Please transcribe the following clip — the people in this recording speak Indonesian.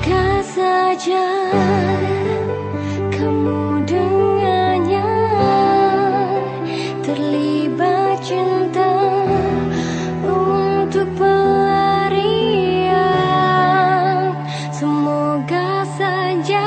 Buka saja kamu dengannya terlibat cinta untuk pelarian. Semoga saja.